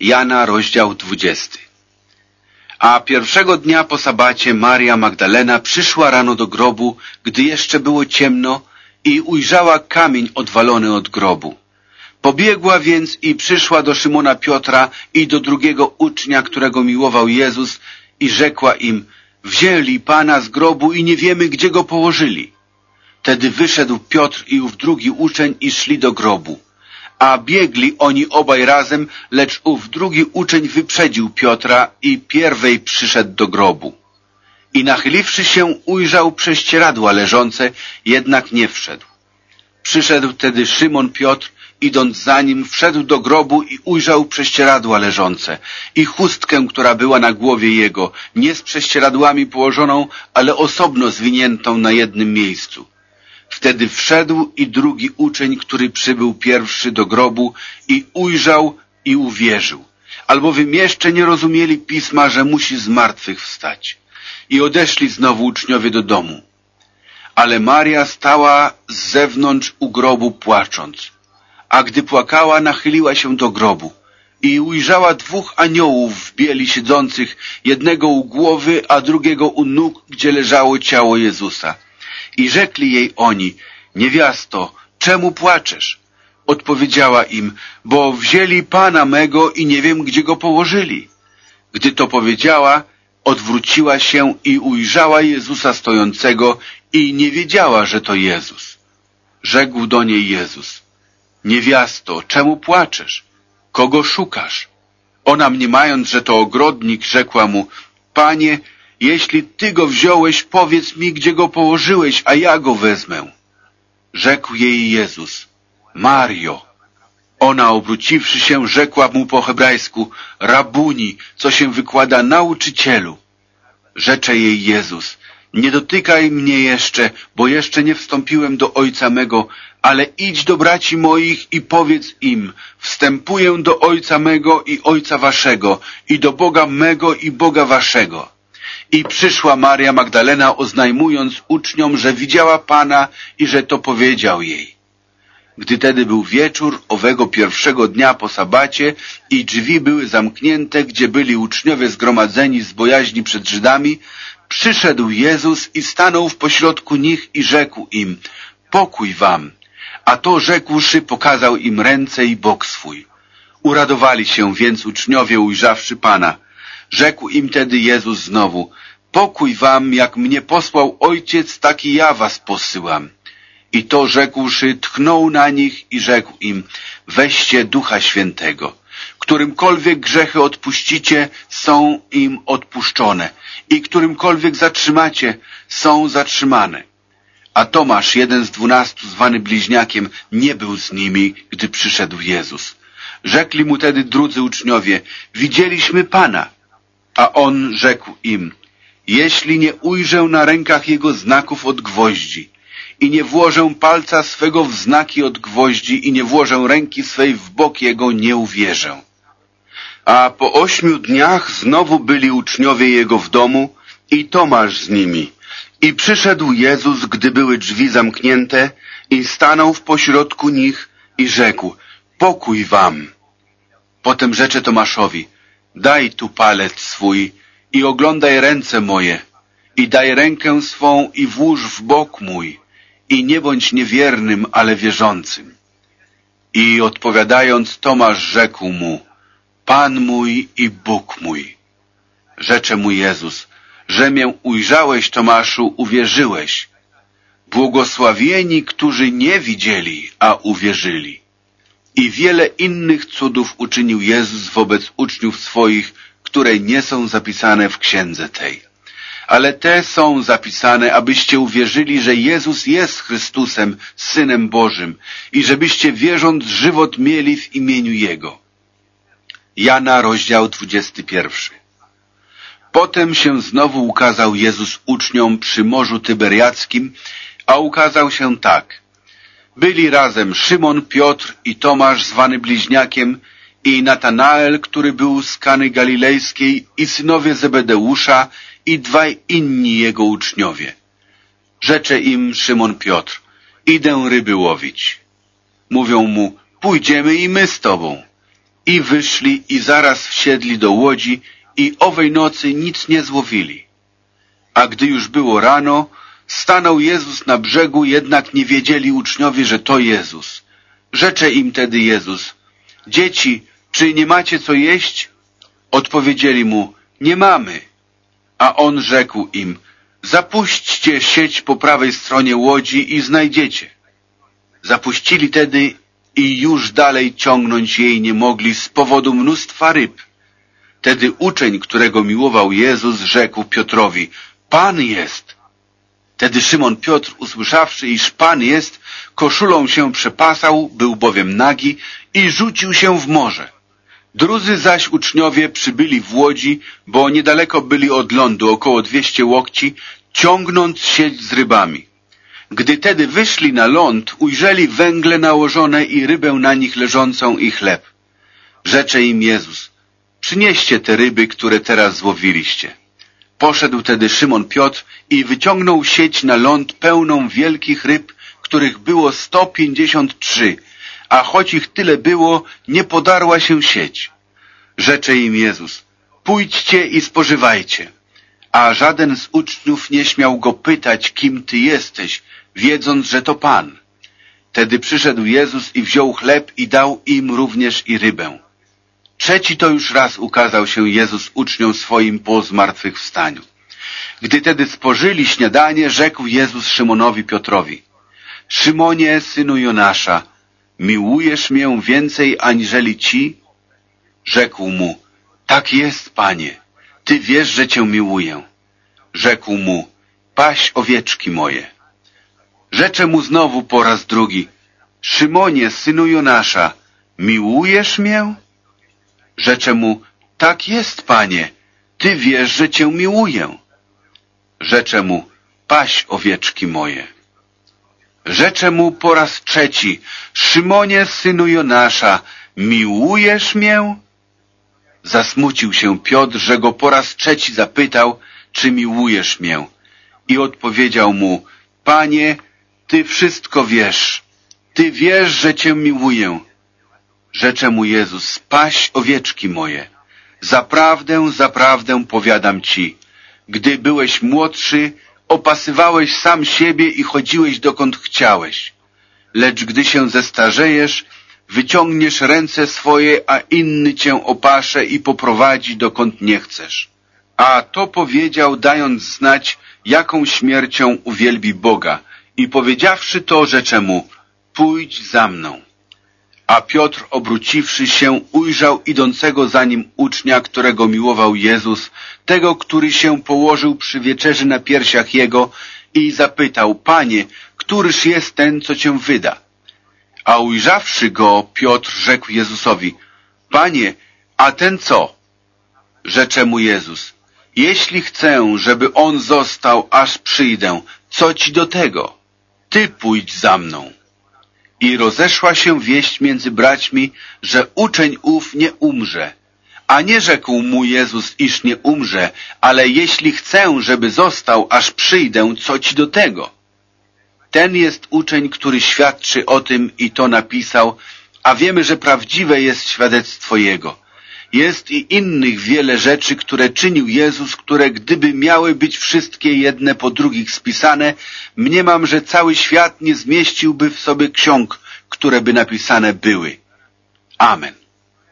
Jana, rozdział 20. A pierwszego dnia po sabacie Maria Magdalena przyszła rano do grobu, gdy jeszcze było ciemno i ujrzała kamień odwalony od grobu. Pobiegła więc i przyszła do Szymona Piotra i do drugiego ucznia, którego miłował Jezus i rzekła im, wzięli Pana z grobu i nie wiemy, gdzie go położyli. Wtedy wyszedł Piotr i ów drugi uczeń i szli do grobu. A biegli oni obaj razem, lecz ów drugi uczeń wyprzedził Piotra i pierwej przyszedł do grobu. I nachyliwszy się, ujrzał prześcieradła leżące, jednak nie wszedł. Przyszedł tedy Szymon Piotr, idąc za nim, wszedł do grobu i ujrzał prześcieradła leżące i chustkę, która była na głowie jego, nie z prześcieradłami położoną, ale osobno zwiniętą na jednym miejscu. Wtedy wszedł i drugi uczeń, który przybył pierwszy do grobu i ujrzał i uwierzył, albowiem jeszcze nie rozumieli pisma, że musi z martwych wstać. I odeszli znowu uczniowie do domu. Ale Maria stała z zewnątrz u grobu płacząc, a gdy płakała, nachyliła się do grobu i ujrzała dwóch aniołów w bieli siedzących, jednego u głowy, a drugiego u nóg, gdzie leżało ciało Jezusa. I rzekli jej oni, niewiasto, czemu płaczesz? Odpowiedziała im, bo wzięli Pana mego i nie wiem, gdzie go położyli. Gdy to powiedziała, odwróciła się i ujrzała Jezusa stojącego i nie wiedziała, że to Jezus. Rzekł do niej Jezus, niewiasto, czemu płaczesz? Kogo szukasz? Ona mniemając, że to ogrodnik, rzekła mu, Panie, jeśli Ty go wziąłeś, powiedz mi, gdzie go położyłeś, a ja go wezmę. Rzekł jej Jezus, Mario. Ona obróciwszy się, rzekła mu po hebrajsku, Rabuni, co się wykłada nauczycielu. Rzecze jej Jezus, nie dotykaj mnie jeszcze, bo jeszcze nie wstąpiłem do Ojca mego, ale idź do braci moich i powiedz im, wstępuję do Ojca mego i Ojca waszego, i do Boga mego i Boga waszego. I przyszła Maria Magdalena, oznajmując uczniom, że widziała Pana i że to powiedział jej. Gdy tedy był wieczór owego pierwszego dnia po sabacie i drzwi były zamknięte, gdzie byli uczniowie zgromadzeni z bojaźni przed Żydami, przyszedł Jezus i stanął w pośrodku nich i rzekł im, pokój wam. A to rzekłszy, pokazał im ręce i bok swój. Uradowali się więc uczniowie, ujrzawszy Pana. Rzekł im tedy Jezus znowu, pokój wam, jak mnie posłał Ojciec, taki ja was posyłam. I to rzekłszy, tchnął na nich i rzekł im, weźcie Ducha Świętego. Którymkolwiek grzechy odpuścicie, są im odpuszczone i którymkolwiek zatrzymacie, są zatrzymane. A Tomasz, jeden z dwunastu, zwany bliźniakiem, nie był z nimi, gdy przyszedł Jezus. Rzekli mu tedy drudzy uczniowie, widzieliśmy Pana. A on rzekł im, jeśli nie ujrzę na rękach jego znaków od gwoździ i nie włożę palca swego w znaki od gwoździ i nie włożę ręki swej w bok jego, nie uwierzę. A po ośmiu dniach znowu byli uczniowie jego w domu i Tomasz z nimi. I przyszedł Jezus, gdy były drzwi zamknięte i stanął w pośrodku nich i rzekł, pokój wam. Potem rzecze Tomaszowi, daj tu palec swój i oglądaj ręce moje i daj rękę swą i włóż w bok mój i nie bądź niewiernym, ale wierzącym. I odpowiadając Tomasz rzekł mu, Pan mój i Bóg mój. Rzecze mu Jezus, że mię ujrzałeś, Tomaszu, uwierzyłeś. Błogosławieni, którzy nie widzieli, a uwierzyli. I wiele innych cudów uczynił Jezus wobec uczniów swoich, które nie są zapisane w księdze tej. Ale te są zapisane, abyście uwierzyli, że Jezus jest Chrystusem, Synem Bożym i żebyście wierząc żywot mieli w imieniu Jego. Jana, rozdział 21. Potem się znowu ukazał Jezus uczniom przy Morzu Tyberiackim, a ukazał się tak. Byli razem Szymon, Piotr i Tomasz zwany bliźniakiem i Natanael, który był z Kany Galilejskiej i synowie Zebedeusza i dwaj inni jego uczniowie. Rzecze im Szymon Piotr, idę ryby łowić. Mówią mu, pójdziemy i my z tobą. I wyszli i zaraz wsiedli do łodzi i owej nocy nic nie złowili. A gdy już było rano, stanął Jezus na brzegu, jednak nie wiedzieli uczniowie, że to Jezus. Rzecze im tedy Jezus, dzieci, czy nie macie co jeść? Odpowiedzieli mu, nie mamy. A on rzekł im, zapuśćcie sieć po prawej stronie łodzi i znajdziecie. Zapuścili tedy i już dalej ciągnąć jej nie mogli z powodu mnóstwa ryb. Tedy uczeń, którego miłował Jezus, rzekł Piotrowi, Pan jest. Tedy Szymon Piotr, usłyszawszy, iż Pan jest, koszulą się przepasał, był bowiem nagi i rzucił się w morze. Drudzy zaś uczniowie przybyli w łodzi, bo niedaleko byli od lądu, około dwieście łokci, ciągnąc sieć z rybami. Gdy tedy wyszli na ląd, ujrzeli węgle nałożone i rybę na nich leżącą i chleb. Rzecze im Jezus, przynieście te ryby, które teraz złowiliście. Poszedł tedy Szymon Piotr i wyciągnął sieć na ląd pełną wielkich ryb, których było sto pięćdziesiąt trzy, a choć ich tyle było, nie podarła się sieć. Rzecze im Jezus, pójdźcie i spożywajcie. A żaden z uczniów nie śmiał go pytać, kim ty jesteś, wiedząc, że to Pan. Tedy przyszedł Jezus i wziął chleb i dał im również i rybę. Trzeci to już raz ukazał się Jezus uczniom swoim po zmartwychwstaniu. Gdy tedy spożyli śniadanie, rzekł Jezus Szymonowi Piotrowi, Szymonie, synu Jonasza, miłujesz mię więcej aniżeli ci? Rzekł mu, tak jest, panie, ty wiesz, że cię miłuję. Rzekł mu, paś owieczki moje. Rzecze mu znowu po raz drugi, Szymonie, synu Jonasza, miłujesz mię? Rzecze mu, tak jest, panie, ty wiesz, że cię miłuję. Rzecze mu, paś owieczki moje. Rzecze mu po raz trzeci, Szymonie, synu Jonasza, miłujesz mię? Zasmucił się Piotr, że go po raz trzeci zapytał, czy miłujesz mię? I odpowiedział mu, Panie, Ty wszystko wiesz. Ty wiesz, że Cię miłuję. Rzecze mu Jezus, spaś owieczki moje. Zaprawdę, zaprawdę powiadam Ci, gdy byłeś młodszy, opasywałeś sam siebie i chodziłeś dokąd chciałeś. Lecz gdy się zestarzejesz, wyciągniesz ręce swoje, a inny cię opasze i poprowadzi dokąd nie chcesz. A to powiedział, dając znać, jaką śmiercią uwielbi Boga. I powiedziawszy to, rzecze mu, pójdź za mną. A Piotr, obróciwszy się, ujrzał idącego za nim ucznia, którego miłował Jezus, tego, który się położył przy wieczerzy na piersiach jego i zapytał, Panie, któryż jest ten, co cię wyda? A ujrzawszy go, Piotr rzekł Jezusowi, Panie, a ten co? Rzecze mu Jezus, jeśli chcę, żeby on został, aż przyjdę, co ci do tego? Ty pójdź za mną. I rozeszła się wieść między braćmi, że uczeń ów nie umrze. A nie rzekł mu Jezus, iż nie umrze, ale jeśli chcę, żeby został, aż przyjdę, co ci do tego? Ten jest uczeń, który świadczy o tym i to napisał, a wiemy, że prawdziwe jest świadectwo Jego. Jest i innych wiele rzeczy, które czynił Jezus, które gdyby miały być wszystkie jedne po drugich spisane, mniemam, że cały świat nie zmieściłby w sobie ksiąg, które by napisane były. Amen.